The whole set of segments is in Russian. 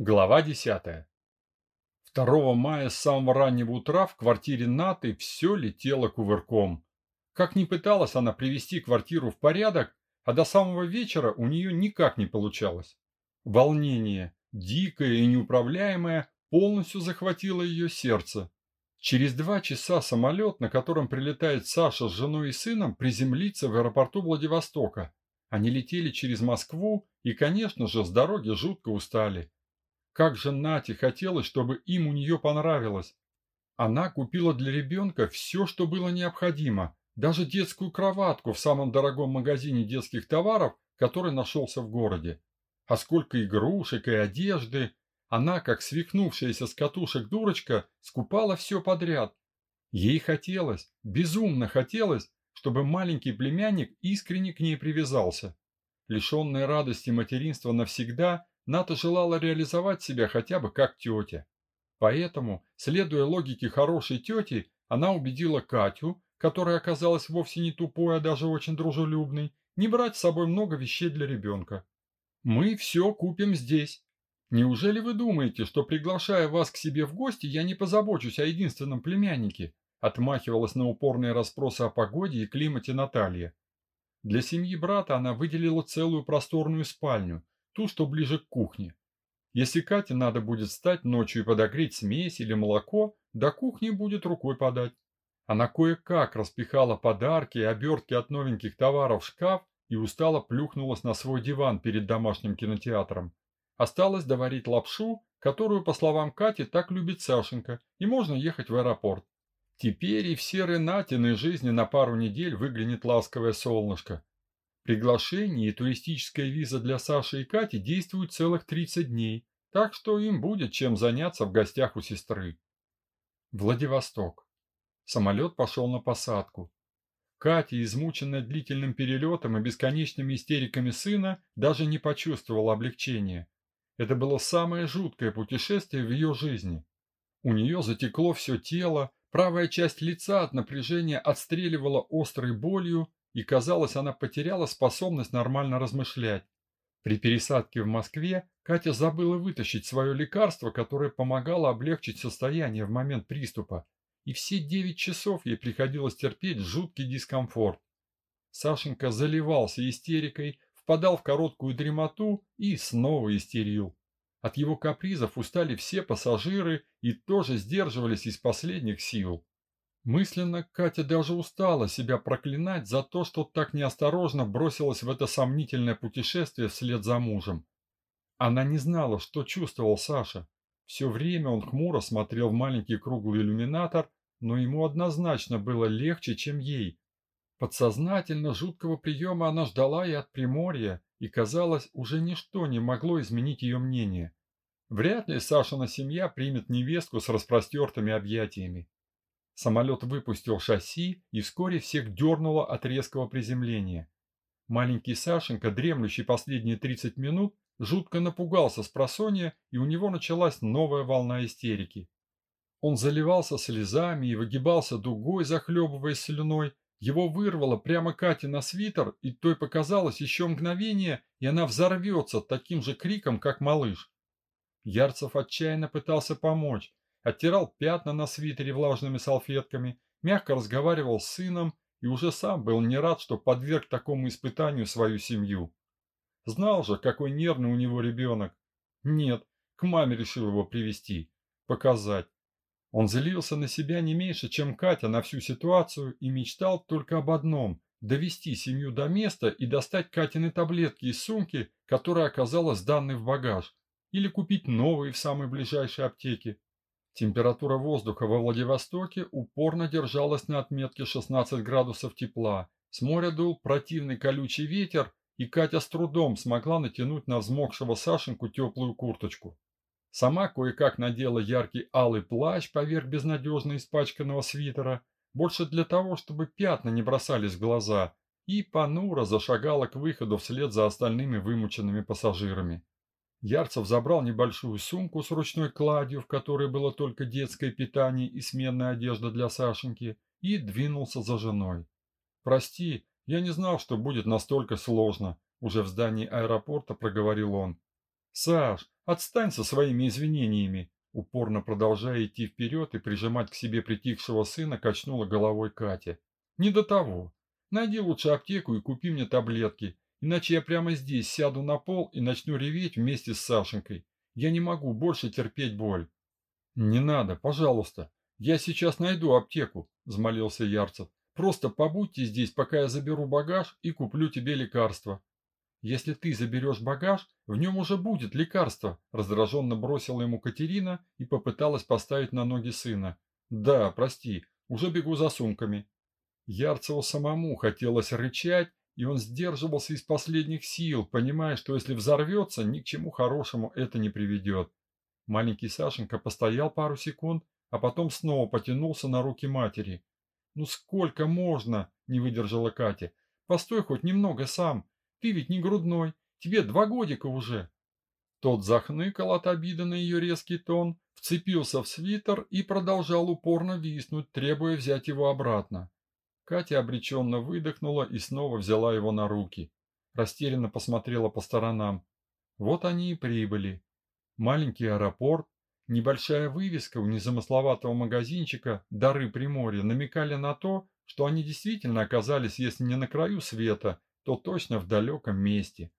Глава 10. 2 мая с самого раннего утра в квартире Наты все летело кувырком. Как ни пыталась она привести квартиру в порядок, а до самого вечера у нее никак не получалось. Волнение, дикое и неуправляемое, полностью захватило ее сердце. Через два часа самолет, на котором прилетает Саша с женой и сыном, приземлится в аэропорту Владивостока. Они летели через Москву и, конечно же, с дороги жутко устали. Как же Нате хотелось, чтобы им у нее понравилось. Она купила для ребенка все, что было необходимо, даже детскую кроватку в самом дорогом магазине детских товаров, который нашелся в городе. А сколько игрушек и одежды. Она, как свихнувшаяся с катушек дурочка, скупала все подряд. Ей хотелось, безумно хотелось, чтобы маленький племянник искренне к ней привязался. Лишенная радости материнства навсегда, Ната желала реализовать себя хотя бы как тетя. Поэтому, следуя логике хорошей тети, она убедила Катю, которая оказалась вовсе не тупой, а даже очень дружелюбной, не брать с собой много вещей для ребенка. «Мы все купим здесь. Неужели вы думаете, что, приглашая вас к себе в гости, я не позабочусь о единственном племяннике?» Отмахивалась на упорные расспросы о погоде и климате Наталья. Для семьи брата она выделила целую просторную спальню, ту, что ближе к кухне. Если Кате надо будет встать ночью и подогреть смесь или молоко, до кухни будет рукой подать. Она кое-как распихала подарки и обертки от новеньких товаров в шкаф и устало плюхнулась на свой диван перед домашним кинотеатром. Осталось доварить лапшу, которую, по словам Кати, так любит Сашенька, и можно ехать в аэропорт. Теперь и в серой Натиной жизни на пару недель выглянет ласковое солнышко. Приглашение и туристическая виза для Саши и Кати действуют целых 30 дней, так что им будет чем заняться в гостях у сестры. Владивосток. Самолет пошел на посадку. Катя, измученная длительным перелетом и бесконечными истериками сына, даже не почувствовала облегчения. Это было самое жуткое путешествие в ее жизни. У нее затекло все тело, правая часть лица от напряжения отстреливала острой болью, и, казалось, она потеряла способность нормально размышлять. При пересадке в Москве Катя забыла вытащить свое лекарство, которое помогало облегчить состояние в момент приступа, и все девять часов ей приходилось терпеть жуткий дискомфорт. Сашенька заливался истерикой, впадал в короткую дремоту и снова истерил. От его капризов устали все пассажиры и тоже сдерживались из последних сил. Мысленно Катя даже устала себя проклинать за то, что так неосторожно бросилась в это сомнительное путешествие вслед за мужем. Она не знала, что чувствовал Саша. Все время он хмуро смотрел в маленький круглый иллюминатор, но ему однозначно было легче, чем ей. Подсознательно жуткого приема она ждала и от Приморья, и, казалось, уже ничто не могло изменить ее мнение. Вряд ли Сашина семья примет невестку с распростертыми объятиями. Самолет выпустил шасси и вскоре всех дернуло от резкого приземления. Маленький Сашенька, дремлющий последние 30 минут, жутко напугался с просонья, и у него началась новая волна истерики. Он заливался слезами и выгибался дугой, захлебываясь слюной. Его вырвало прямо Кате на свитер, и той показалось еще мгновение, и она взорвется таким же криком, как малыш. Ярцев отчаянно пытался помочь, оттирал пятна на свитере влажными салфетками, мягко разговаривал с сыном и уже сам был не рад, что подверг такому испытанию свою семью. Знал же, какой нервный у него ребенок. Нет, к маме решил его привести, показать. Он злился на себя не меньше, чем Катя на всю ситуацию и мечтал только об одном – довести семью до места и достать Катины таблетки из сумки, которая оказалась данной в багаж, или купить новые в самой ближайшей аптеке. Температура воздуха во Владивостоке упорно держалась на отметке 16 градусов тепла. С моря дул противный колючий ветер, и Катя с трудом смогла натянуть на взмокшего Сашеньку теплую курточку. Сама кое-как надела яркий алый плащ поверх безнадежно испачканного свитера, больше для того, чтобы пятна не бросались в глаза, и понуро зашагала к выходу вслед за остальными вымученными пассажирами. Ярцев забрал небольшую сумку с ручной кладью, в которой было только детское питание и сменная одежда для Сашеньки, и двинулся за женой. «Прости, я не знал, что будет настолько сложно», – уже в здании аэропорта проговорил он. «Саш, Отстань со своими извинениями. Упорно продолжая идти вперед и прижимать к себе притихшего сына, качнула головой Катя. Не до того. Найди лучше аптеку и купи мне таблетки, иначе я прямо здесь сяду на пол и начну реветь вместе с Сашенькой. Я не могу больше терпеть боль. Не надо, пожалуйста. Я сейчас найду аптеку, взмолился Ярцев. Просто побудьте здесь, пока я заберу багаж и куплю тебе лекарства. Если ты заберешь багаж, в нем уже будет лекарство, раздраженно бросила ему Катерина и попыталась поставить на ноги сына. Да, прости, уже бегу за сумками. Ярцеву самому хотелось рычать, и он сдерживался из последних сил, понимая, что если взорвется, ни к чему хорошему это не приведет. Маленький Сашенька постоял пару секунд, а потом снова потянулся на руки матери. «Ну сколько можно?» – не выдержала Катя. «Постой хоть немного сам. Ты ведь не грудной. Тебе два годика уже». Тот захныкал от обиды на ее резкий тон, вцепился в свитер и продолжал упорно виснуть, требуя взять его обратно. Катя обреченно выдохнула и снова взяла его на руки. Растерянно посмотрела по сторонам. Вот они и прибыли. Маленький аэропорт, Небольшая вывеска у незамысловатого магазинчика «Дары Приморья» намекали на то, что они действительно оказались, если не на краю света, то точно в далеком месте.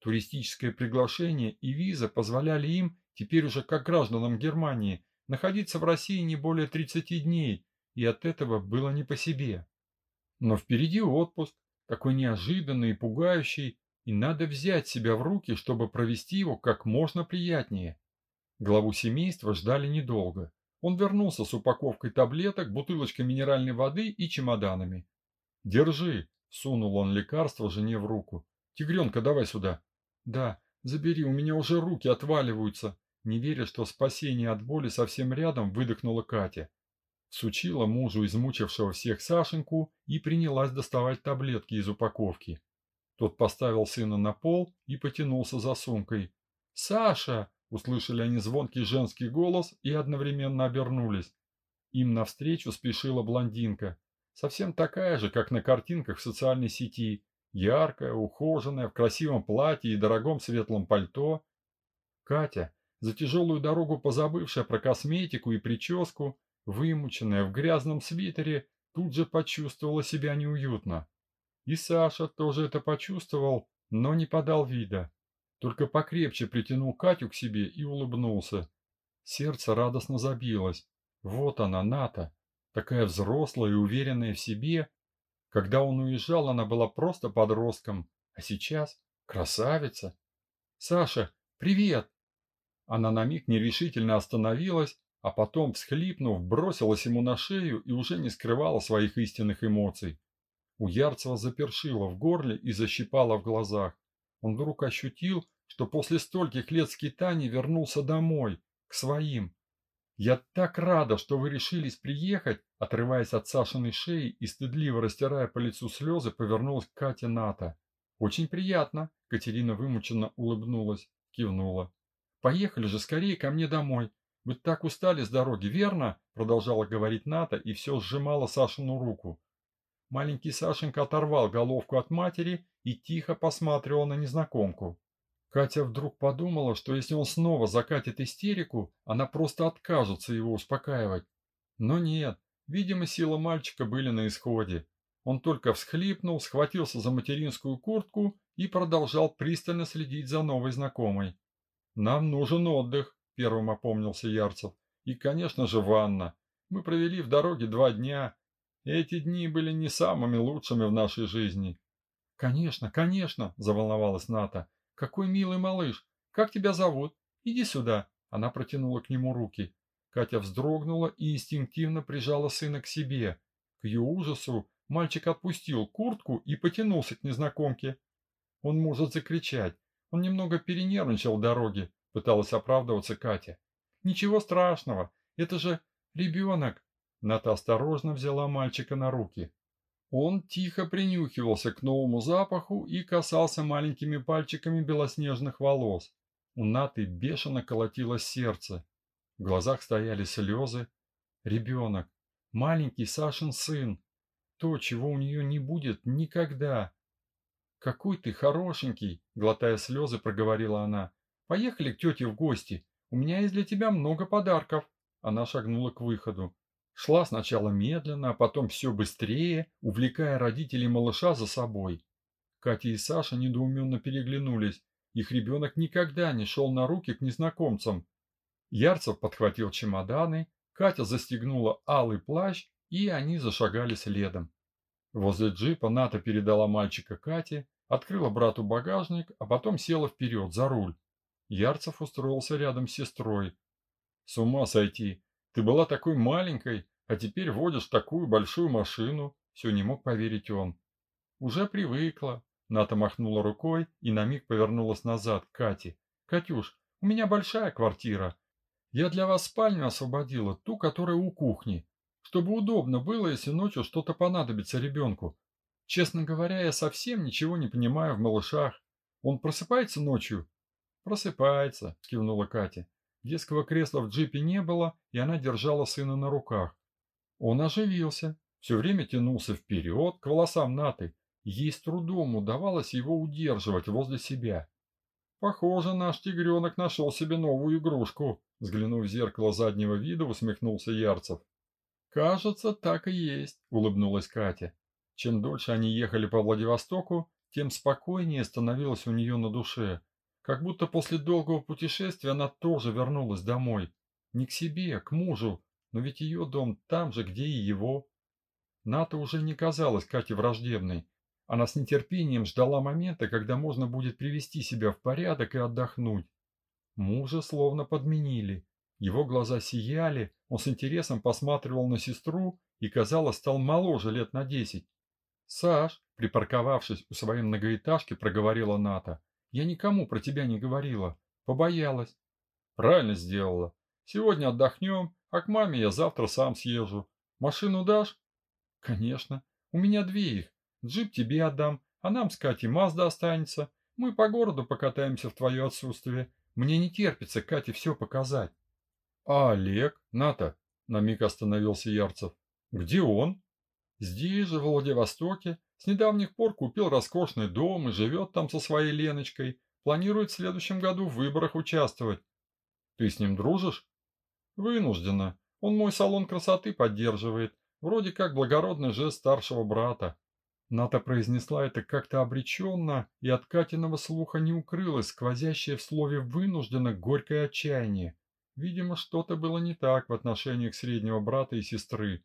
Туристическое приглашение и виза позволяли им, теперь уже как гражданам Германии, находиться в России не более 30 дней, и от этого было не по себе. Но впереди отпуск, такой неожиданный и пугающий, и надо взять себя в руки, чтобы провести его как можно приятнее. Главу семейства ждали недолго. Он вернулся с упаковкой таблеток, бутылочкой минеральной воды и чемоданами. «Держи!» – сунул он лекарство жене в руку. «Тигренка, давай сюда!» «Да, забери, у меня уже руки отваливаются!» Не веря, что спасение от боли совсем рядом, выдохнула Катя. Сучила мужу, измучившего всех Сашеньку, и принялась доставать таблетки из упаковки. Тот поставил сына на пол и потянулся за сумкой. «Саша!» Услышали они звонкий женский голос и одновременно обернулись. Им навстречу спешила блондинка, совсем такая же, как на картинках в социальной сети, яркая, ухоженная, в красивом платье и дорогом светлом пальто. Катя, за тяжелую дорогу позабывшая про косметику и прическу, вымученная в грязном свитере, тут же почувствовала себя неуютно. И Саша тоже это почувствовал, но не подал вида. Только покрепче притянул Катю к себе и улыбнулся. Сердце радостно забилось. Вот она, Ната, такая взрослая и уверенная в себе. Когда он уезжал, она была просто подростком, а сейчас красавица. «Саша, привет!» Она на миг нерешительно остановилась, а потом, всхлипнув, бросилась ему на шею и уже не скрывала своих истинных эмоций. У Ярцева запершило в горле и защипало в глазах. Он вдруг ощутил, что после стольких лет скитаний вернулся домой, к своим. «Я так рада, что вы решились приехать!» Отрываясь от Сашиной шеи и стыдливо растирая по лицу слезы, повернулась к Кате Ната. «Очень приятно!» Катерина вымученно улыбнулась, кивнула. «Поехали же скорее ко мне домой. Вы так устали с дороги, верно?» Продолжала говорить Ната и все сжимала Сашину руку. Маленький Сашенька оторвал головку от матери и тихо посматривал на незнакомку. Катя вдруг подумала, что если он снова закатит истерику, она просто откажется его успокаивать. Но нет, видимо, силы мальчика были на исходе. Он только всхлипнул, схватился за материнскую куртку и продолжал пристально следить за новой знакомой. «Нам нужен отдых», – первым опомнился Ярцев. «И, конечно же, ванна. Мы провели в дороге два дня, эти дни были не самыми лучшими в нашей жизни. Конечно, конечно, заволновалась Ната. Какой милый малыш. Как тебя зовут? Иди сюда. Она протянула к нему руки. Катя вздрогнула и инстинктивно прижала сына к себе. К ее ужасу мальчик отпустил куртку и потянулся к незнакомке. Он может закричать. Он немного перенервничал в дороге, пыталась оправдываться Катя. Ничего страшного, это же ребенок. Ната осторожно взяла мальчика на руки. Он тихо принюхивался к новому запаху и касался маленькими пальчиками белоснежных волос. У Наты бешено колотилось сердце. В глазах стояли слезы. Ребенок. Маленький Сашин сын. То, чего у нее не будет никогда. «Какой ты хорошенький!» — глотая слезы, проговорила она. Поехали к тете в гости. У меня есть для тебя много подарков. Она шагнула к выходу. Шла сначала медленно, а потом все быстрее, увлекая родителей малыша за собой. Катя и Саша недоуменно переглянулись. Их ребенок никогда не шел на руки к незнакомцам. Ярцев подхватил чемоданы, Катя застегнула алый плащ, и они зашагали следом. Возле джипа Ната передала мальчика Кате, открыла брату багажник, а потом села вперед, за руль. Ярцев устроился рядом с сестрой. «С ума сойти! Ты была такой маленькой, а теперь водишь такую большую машину!» Все не мог поверить он. «Уже привыкла!» Ната махнула рукой и на миг повернулась назад к Кате. «Катюш, у меня большая квартира. Я для вас спальню освободила, ту, которая у кухни чтобы удобно было, если ночью что-то понадобится ребенку. Честно говоря, я совсем ничего не понимаю в малышах. Он просыпается ночью? Просыпается, кивнула Катя. Детского кресла в джипе не было, и она держала сына на руках. Он оживился, все время тянулся вперед, к волосам Наты. Ей с трудом удавалось его удерживать возле себя. Похоже, наш тигренок нашел себе новую игрушку, взглянув в зеркало заднего вида, усмехнулся Ярцев. «Кажется, так и есть», – улыбнулась Катя. Чем дольше они ехали по Владивостоку, тем спокойнее становилось у нее на душе. Как будто после долгого путешествия она тоже вернулась домой. Не к себе, а к мужу, но ведь ее дом там же, где и его. Ната уже не казалась Кате враждебной. Она с нетерпением ждала момента, когда можно будет привести себя в порядок и отдохнуть. Мужа словно подменили. Его глаза сияли, он с интересом посматривал на сестру и, казалось, стал моложе лет на десять. «Саш», припарковавшись у своей многоэтажки, проговорила Ната, «я никому про тебя не говорила. Побоялась». «Правильно сделала. Сегодня отдохнем, а к маме я завтра сам съезжу. Машину дашь?» «Конечно. У меня две их. Джип тебе отдам, а нам с Катей Мазда останется. Мы по городу покатаемся в твое отсутствие. Мне не терпится Кате все показать». «А Олег? Ната?» – на миг остановился Ярцев. «Где он?» «Здесь же, в Владивостоке. С недавних пор купил роскошный дом и живет там со своей Леночкой. Планирует в следующем году в выборах участвовать». «Ты с ним дружишь?» «Вынужденно. Он мой салон красоты поддерживает. Вроде как благородный жест старшего брата». Ната произнесла это как-то обреченно, и от Катиного слуха не укрылось сквозящее в слове «вынужденно» горькое отчаяние. Видимо, что-то было не так в отношениях среднего брата и сестры.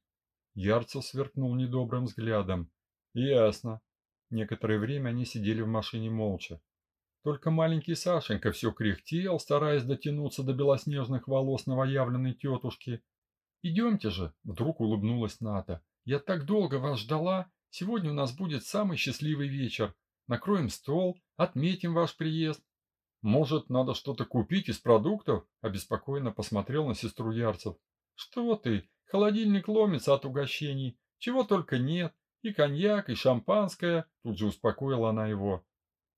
Ярцев сверкнул недобрым взглядом. Ясно. Некоторое время они сидели в машине молча. Только маленький Сашенька все кряхтел, стараясь дотянуться до белоснежных волос новоявленной тетушки. «Идемте же!» – вдруг улыбнулась Ната. «Я так долго вас ждала. Сегодня у нас будет самый счастливый вечер. Накроем стол, отметим ваш приезд. «Может, надо что-то купить из продуктов?» – обеспокоенно посмотрел на сестру Ярцев. «Что ты? Холодильник ломится от угощений. Чего только нет. И коньяк, и шампанское», – тут же успокоила она его.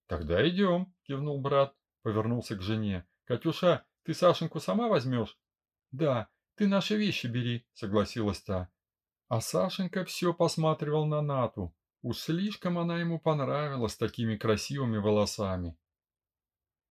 «Тогда идем», – кивнул брат, повернулся к жене. «Катюша, ты Сашеньку сама возьмешь?» «Да, ты наши вещи бери», – согласилась та. А Сашенька все посматривал на Нату. Уж слишком она ему понравилась такими красивыми волосами.